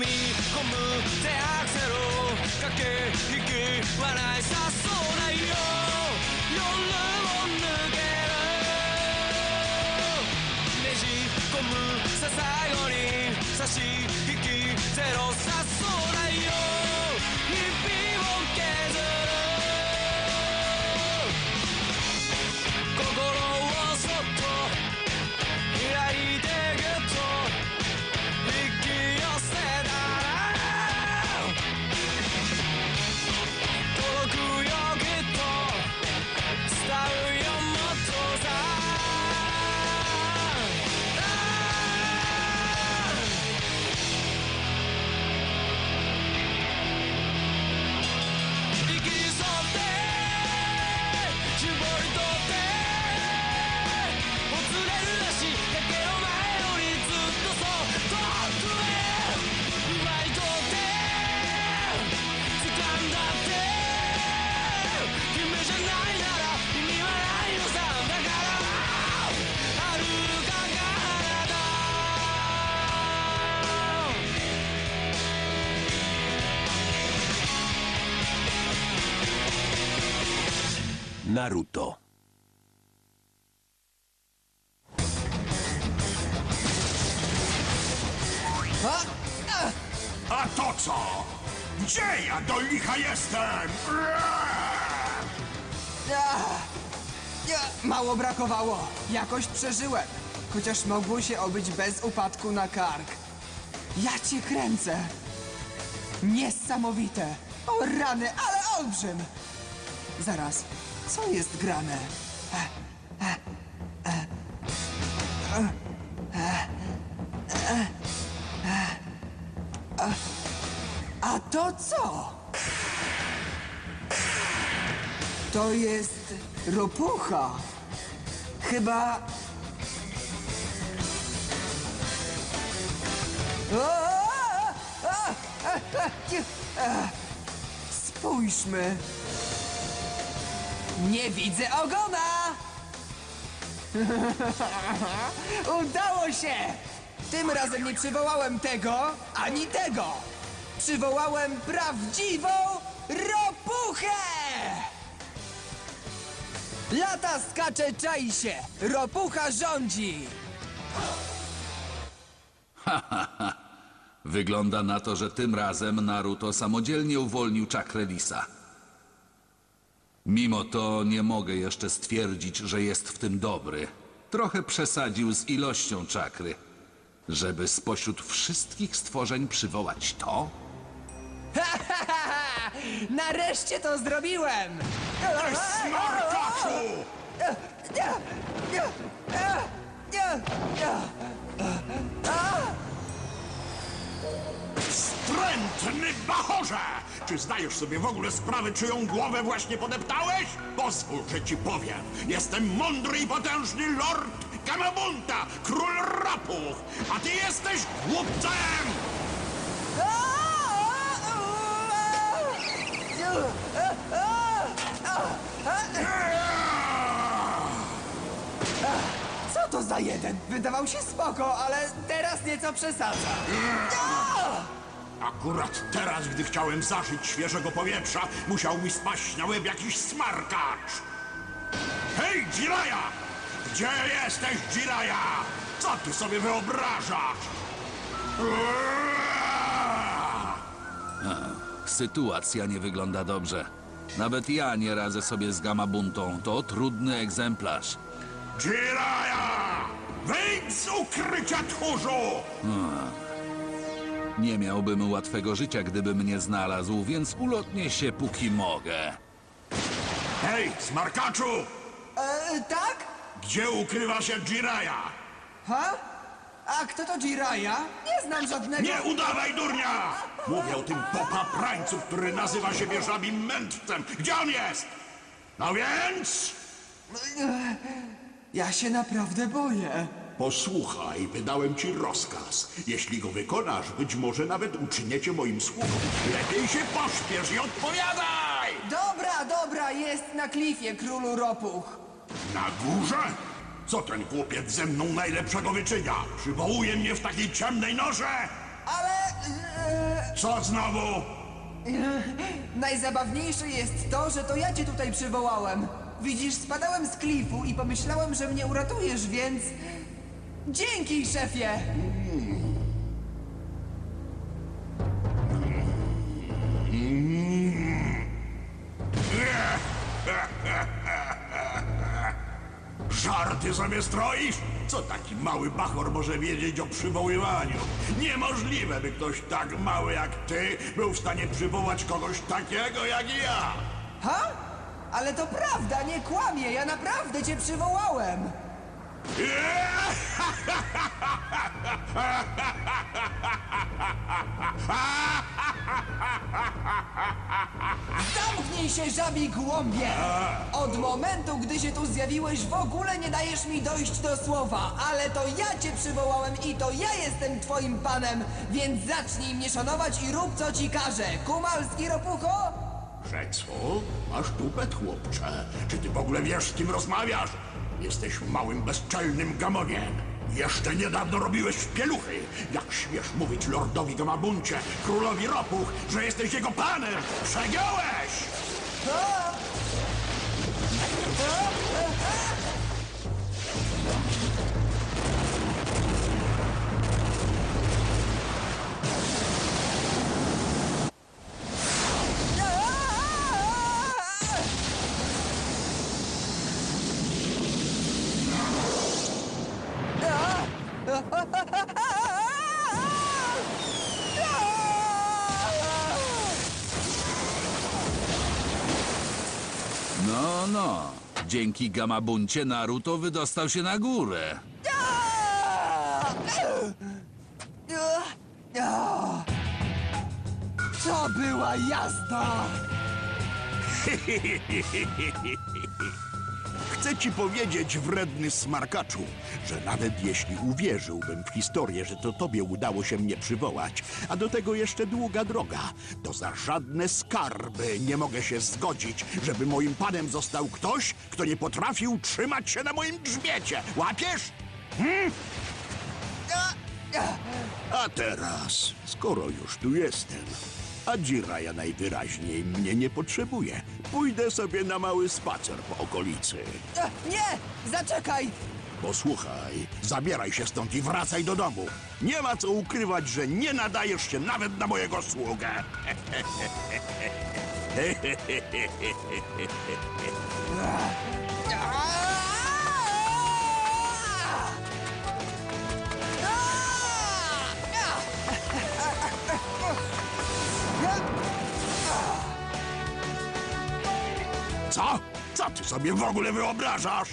み込む手アクセル駆け引き笑いさそうないよ。夜を抜ける。ねじ込むさ最後に差し引きゼロさす Naruto. A to co? Gdzie ja do licha jestem? Mało brakowało. Jakoś przeżyłem. Chociaż mogło się obyć bez upadku na kark. Ja cię kręcę. Niesamowite. O rany, ale olbrzym. Zaraz, co jest grane? A to co? To jest ropucha. Chyba. Spójrzmy. Nie widzę ogona! Udało się! Tym razem nie przywołałem tego, ani tego! Przywołałem prawdziwą ropuchę! Lata skacze, czai się! Ropucha rządzi! Wygląda na to, że tym razem Naruto samodzielnie uwolnił czakrę lisa. Mimo to nie mogę jeszcze stwierdzić, że jest w tym dobry. Trochę przesadził z ilością czakry. Żeby spośród wszystkich stworzeń przywołać to? Nareszcie to zrobiłem! Smarkaczu! Wstrętny bachorze! Czy zdajesz sobie w ogóle sprawę, czyją głowę właśnie podeptałeś? Pozwól, że ci powiem. Jestem mądry i potężny lord Gamabunta, król rapuch, a ty jesteś głupcem! Co to za jeden? Wydawał się spoko, ale teraz nieco przesadza. Akurat teraz, gdy chciałem zażyć świeżego powietrza, musiał mi spaść na łeb jakiś smarkacz. Hej, Jiraya! Gdzie jesteś, Jiraya? Co ty sobie wyobrażasz? Sytuacja nie wygląda dobrze. Nawet ja nie radzę sobie z Gamabuntą. To trudny egzemplarz. Jiraya! Wyjdź z ukrycia, tchórzu! Nie miałbym łatwego życia, gdyby mnie znalazł, więc ulotnię się póki mogę. Hej, smarkaczu! E, tak? Gdzie ukrywa się Jiraya? Ha? A kto to Jiraya? Nie znam żadnego... Nie udawaj durnia! Mówię o tym popaprańcu, który nazywa siebie żabim mędrcem. Gdzie on jest? No więc... Ja się naprawdę boję. Posłuchaj, wydałem ci rozkaz. Jeśli go wykonasz, być może nawet uczynię cię moim sługą. Lepiej się pośpiesz i odpowiadaj! Dobra, dobra, jest na klifie, królu ropuch. Na górze? Co ten chłopiec ze mną najlepszego wyczynia? Przywołuje mnie w takiej ciemnej norze? Ale Co znowu? Najzabawniejsze jest to, że to ja cię tutaj przywołałem. Widzisz, spadałem z klifu i pomyślałem, że mnie uratujesz, więc... Dzięki, szefie! Żarty sobie stroisz? Co taki mały bachor może wiedzieć o przywoływaniu? Niemożliwe, by ktoś tak mały jak ty był w stanie przywołać kogoś takiego jak ja. Ha? Ale to prawda, nie kłamie, ja naprawdę cię przywołałem! Zamknij się, żabi głąbie! Od momentu, gdy się tu zjawiłeś, w ogóle nie dajesz mi dojść do słowa, ale to ja cię przywołałem i to ja jestem twoim panem, więc zacznij mnie szanować i rób co ci każę. Kumalski ropucho? Rzecu, masz tupet, chłopcze. Czy ty w ogóle wiesz, z kim rozmawiasz? Jesteś małym, bezczelnym gamoniem. Jeszcze niedawno robiłeś w pieluchy. Jak śmiesz mówić lordowi Gamabuncie, królowi Ropuch, że jesteś jego panem? Przegiąłeś! Dzięki Gamabuncie Naruto wydostał się na górę. To była jazda! Ci powiedzieć, wredny smarkaczu, że nawet jeśli uwierzyłbym w historię, że to tobie udało się mnie przywołać, a do tego jeszcze długa droga, to za żadne skarby nie mogę się zgodzić, żeby moim panem został ktoś, kto nie potrafił trzymać się na moim grzbiecie. Łapiesz? Hmm? A teraz, skoro już tu jestem, a Jiraya najwyraźniej mnie nie potrzebuje, pójdę sobie na mały spacer po okolicy. E, Nie! Zaczekaj! Posłuchaj, zabieraj się stąd i wracaj do domu. Nie ma co ukrywać, że nie nadajesz się nawet na mojego sługę. Co? Co ty sobie w ogóle wyobrażasz?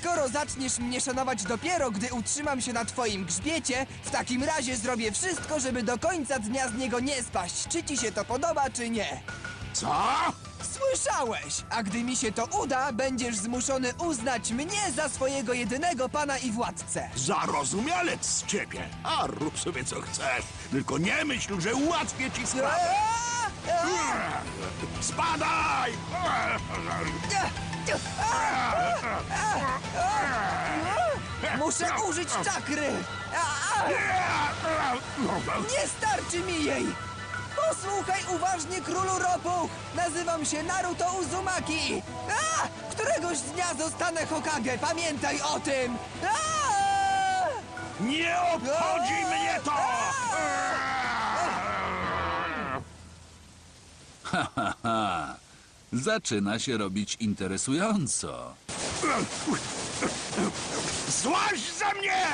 Skoro zaczniesz mnie szanować dopiero, gdy utrzymam się na twoim grzbiecie, w takim razie zrobię wszystko, żeby do końca dnia z niego nie spaść. Czy ci się to podoba, czy nie? Co? Słyszałeś! A gdy mi się to uda, będziesz zmuszony uznać mnie za swojego jedynego pana i władcę. Zarozumialec z ciebie. A rób sobie co chcesz. Tylko nie myśl, że ułatwię ci sprawę. Eee! Spadaj! Muszę użyć czakry! Nie starczy mi jej! Posłuchaj uważnie, królu ropuch! Nazywam się Naruto Uzumaki! A! Któregoś dnia zostanę Hokage, pamiętaj o tym! A! Nie obchodzi mnie to! Haha. Zaczyna się robić interesująco. Złaź ze mnie!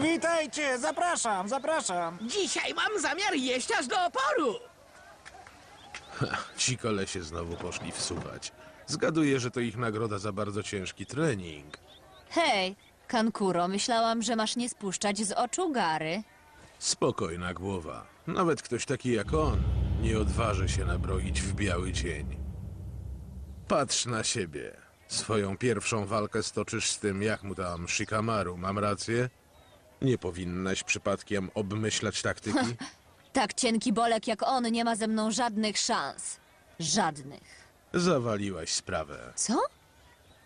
Witajcie, zapraszam, zapraszam. Dzisiaj mam zamiar jeść aż do oporu. Ci kolesie znowu poszli wsuwać. Zgaduję, że to ich nagroda za bardzo ciężki trening. Hej, Kankuro, myślałam, że masz nie spuszczać z oczu Gary. Spokojna głowa. Nawet ktoś taki jak on nie odważy się nabroić w biały dzień. Patrz na siebie. Swoją pierwszą walkę stoczysz z tym, jak mu tam Shikamaru, mam rację? Nie powinnaś przypadkiem obmyślać taktyki? Tak cienki bolek jak on nie ma ze mną żadnych szans. Żadnych. Zawaliłaś sprawę. Co?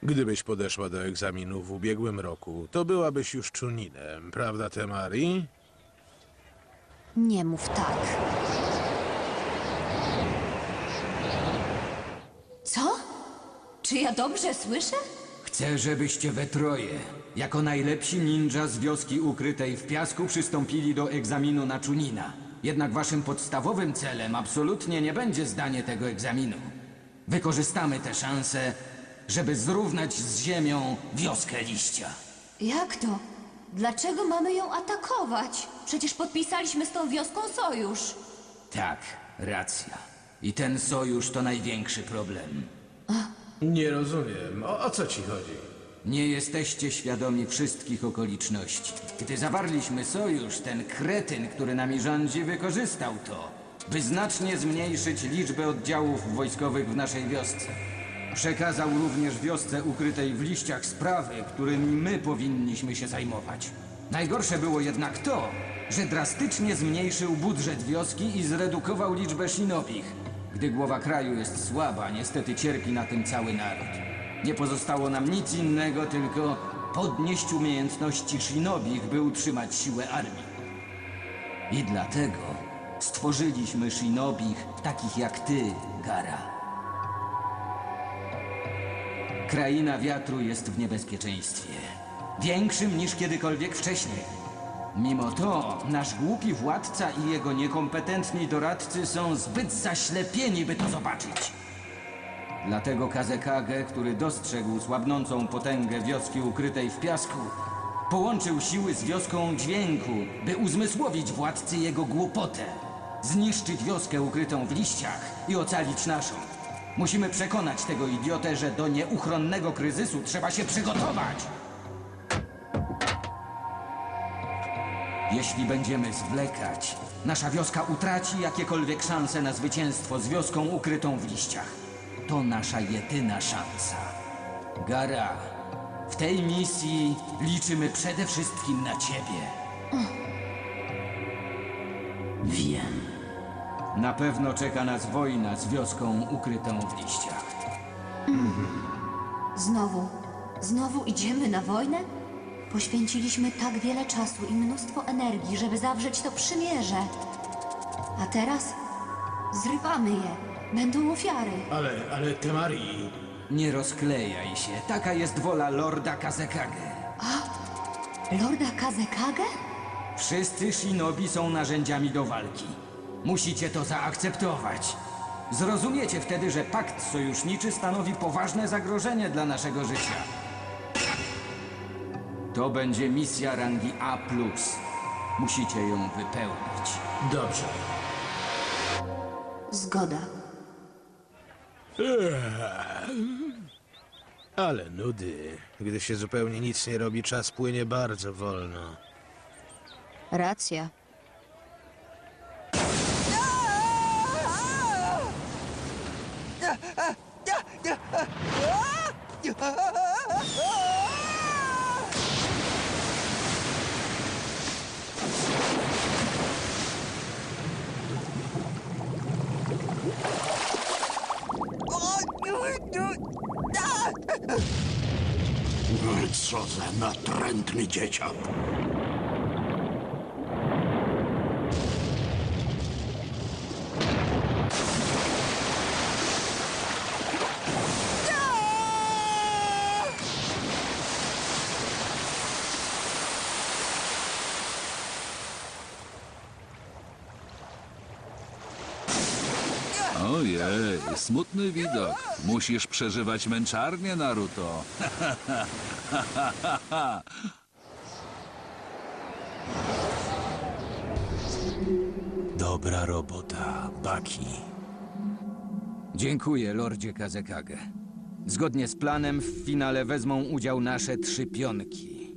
Gdybyś podeszła do egzaminu w ubiegłym roku, to byłabyś już czuninem, prawda, Temari? Nie mów tak. Co? Czy ja dobrze słyszę? Chcę, żebyście we troje, jako najlepsi ninja z wioski ukrytej w piasku, przystąpili do egzaminu na Chunina. Jednak waszym podstawowym celem absolutnie nie będzie zdanie tego egzaminu. Wykorzystamy tę szansę, żeby zrównać z ziemią wioskę liścia. Jak to? Dlaczego mamy ją atakować? Przecież podpisaliśmy z tą wioską sojusz. Tak, racja. I ten sojusz to największy problem. Nie rozumiem. O, o co ci chodzi? Nie jesteście świadomi wszystkich okoliczności. Gdy zawarliśmy sojusz, ten kretyn, który nami rządzi, wykorzystał to, by znacznie zmniejszyć liczbę oddziałów wojskowych w naszej wiosce. Przekazał również wiosce ukrytej w liściach sprawy, którymi my powinniśmy się zajmować. Najgorsze było jednak to, że drastycznie zmniejszył budżet wioski i zredukował liczbę shinobich. Gdy głowa kraju jest słaba, niestety cierpi na tym cały naród. Nie pozostało nam nic innego, tylko podnieść umiejętności shinobich, by utrzymać siłę armii. I dlatego stworzyliśmy shinobich takich jak ty, Gara. Kraina wiatru jest w niebezpieczeństwie. Większym niż kiedykolwiek wcześniej. Mimo to, nasz głupi władca i jego niekompetentni doradcy są zbyt zaślepieni, by to zobaczyć. Dlatego Kazekage, który dostrzegł słabnącą potęgę wioski ukrytej w piasku, połączył siły z wioską dźwięku, by uzmysłowić władcy jego głupotę. Zniszczyć wioskę ukrytą w liściach i ocalić naszą. Musimy przekonać tego idiotę, że do nieuchronnego kryzysu trzeba się przygotować. Jeśli będziemy zwlekać, nasza wioska utraci jakiekolwiek szanse na zwycięstwo z wioską ukrytą w liściach. To nasza jedyna szansa. Gara, w tej misji liczymy przede wszystkim na ciebie. Wiem. Na pewno czeka nas wojna z wioską ukrytą w liściach. Znowu, znowu idziemy na wojnę? Poświęciliśmy tak wiele czasu i mnóstwo energii, żeby zawrzeć to przymierze. A teraz zrywamy je. Będą ofiary. Ale, ale Temari... Nie rozklejaj się, taka jest wola Lorda Kazekage. Lorda Kazekage? Wszyscy shinobi są narzędziami do walki. Musicie to zaakceptować. Zrozumiecie wtedy, że pakt sojuszniczy stanowi poważne zagrożenie dla naszego życia. To będzie misja rangi A. Musicie ją wypełnić. Dobrze. Zgoda. Ale nudy. Gdy się zupełnie nic nie robi, czas płynie bardzo wolno. Racja. Co za natrętny dzieciak. Smutny widok. Musisz przeżywać męczarnię, Naruto. Dobra robota, Baki. Dziękuję, Lordzie Kazekage. Zgodnie z planem w finale wezmą udział nasze trzy pionki.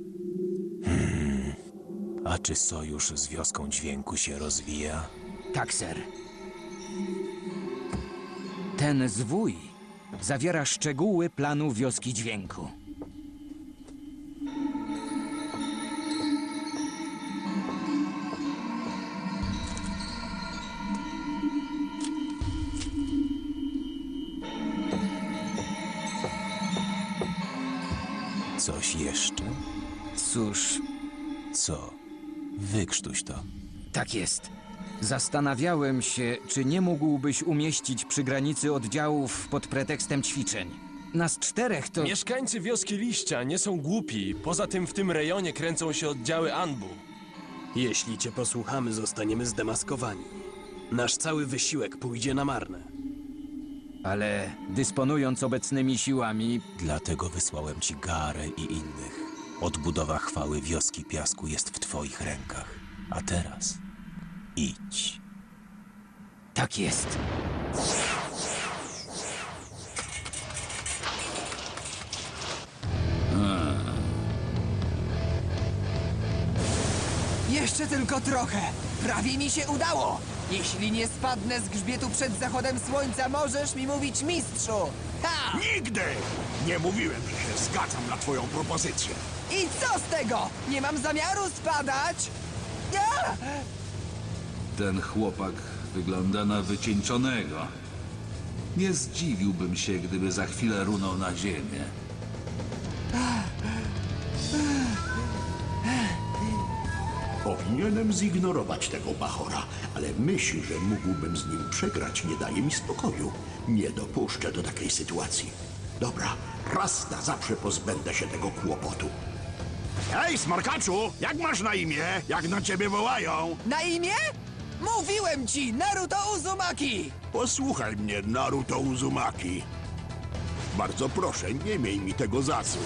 A czy sojusz z wioską dźwięku się rozwija? Tak, ser. Ten zwój zawiera szczegóły planu wioski dźwięku. Coś jeszcze? Cóż, Co? Wykrztuś to. tak jest. Zastanawiałem się, czy nie mógłbyś umieścić przy granicy oddziałów pod pretekstem ćwiczeń. Nas czterech to... Mieszkańcy wioski Liścia nie są głupi. Poza tym w tym rejonie kręcą się oddziały Anbu. Jeśli cię posłuchamy, zostaniemy zdemaskowani. Nasz cały wysiłek pójdzie na marne. Ale dysponując obecnymi siłami, Dlatego wysłałem ci Garę i innych. Odbudowa chwały wioski piasku jest w twoich rękach. A teraz idź. tak jest. Jeszcze tylko trochę. Prawie mi się udało. Jeśli nie spadnę z grzbietu przed zachodem słońca, możesz mi mówić mistrzu. Ha! Nigdy! Nie mówiłem, że się zgadzam na twoją propozycję. I co z tego? Nie mam zamiaru spadać. Ja! Ten chłopak wygląda na wycieńczonego. Nie zdziwiłbym się, gdyby za chwilę runął na ziemię. Powinienem zignorować tego Bachora, ale myśl, że mógłbym z nim przegrać, nie daje mi spokoju. Nie dopuszczę do takiej sytuacji. Dobra, raz na zawsze pozbędę się tego kłopotu. Hej, smarkaczu! Jak masz na imię? Jak na ciebie wołają? Na imię? Mówiłem ci, Naruto Uzumaki! Posłuchaj mnie, Naruto Uzumaki. Bardzo proszę, nie miej mi tego za złe.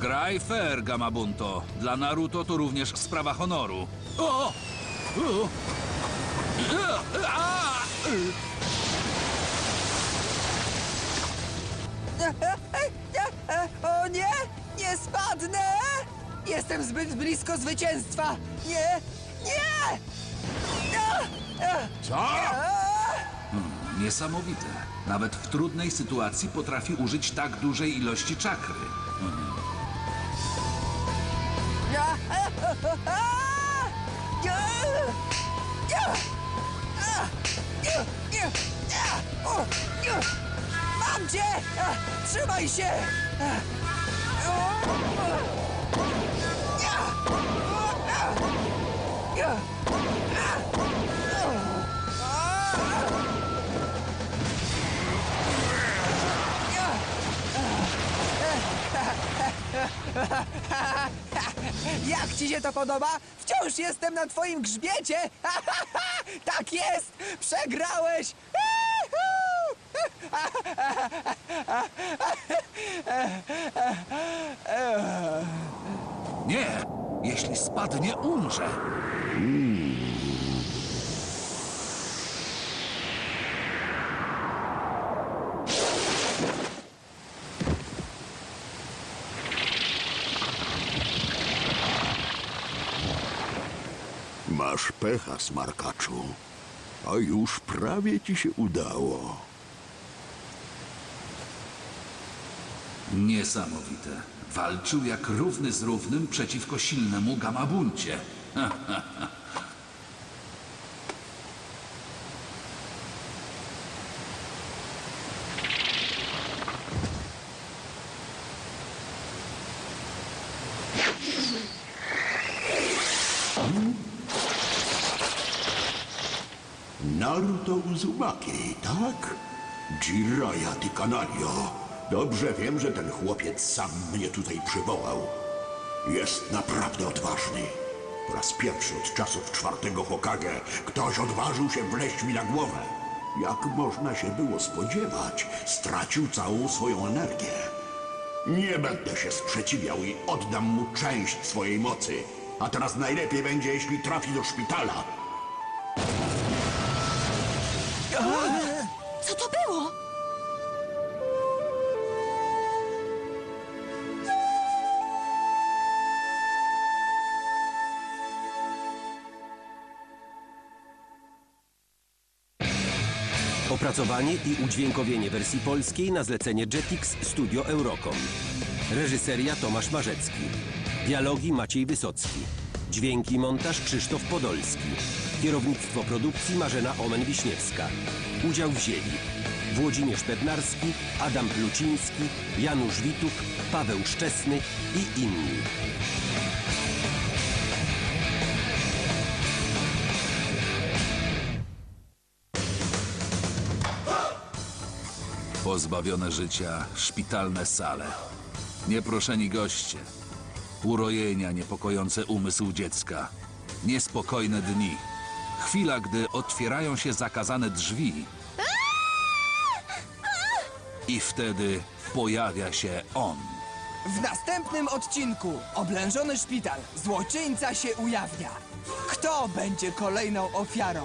Graj fair, Gamabunto. Dla Naruto to również sprawa honoru. O! O! A! O nie! Nie spadnę! Jestem zbyt blisko zwycięstwa! Nie! Nie! Co? Niesamowite. Nawet w trudnej sytuacji potrafi użyć tak dużej ilości czakry. Mam cię! Trzymaj się! Jak ci się to podoba? Wciąż jestem na twoim grzbiecie! Tak jest! Przegrałeś! Nie! Jeśli spadnie, umrze. Masz pecha, smarkaczu. A już prawie ci się udało. Niesamowite. Walczył jak równy z równym przeciwko silnemu Gamabuncie. Naruto Uzumaki, tak? Jiraya ty kanalio. Dobrze wiem, że ten chłopiec sam mnie tutaj przywołał. Jest naprawdę odważny. Po raz pierwszy od czasów czwartego Hokage ktoś odważył się wleźć mi na głowę. Jak można się było spodziewać, stracił całą swoją energię. Nie będę się sprzeciwiał i oddam mu część swojej mocy. A teraz najlepiej będzie, jeśli trafi do szpitala. Co to było? Opracowanie i udźwiękowienie wersji polskiej na zlecenie Jetix Studio Eurocom. Reżyseria Tomasz Marzecki. Dialogi Maciej Wysocki. Dźwięki montaż Krzysztof Podolski. Kierownictwo produkcji Marzena Omen-Wiśniewska. Udział wzięli Włodzimierz Bednarski, Adam Pluciński, Janusz Wituk, Paweł Szczesny i inni. Pozbawione życia, szpitalne sale. Nieproszeni goście. Urojenia niepokojące umysł dziecka. Niespokojne dni. Chwila, gdy otwierają się zakazane drzwi. I wtedy pojawia się on. W następnym odcinku oblężony szpital. Złoczyńca się ujawnia. Kto będzie kolejną ofiarą?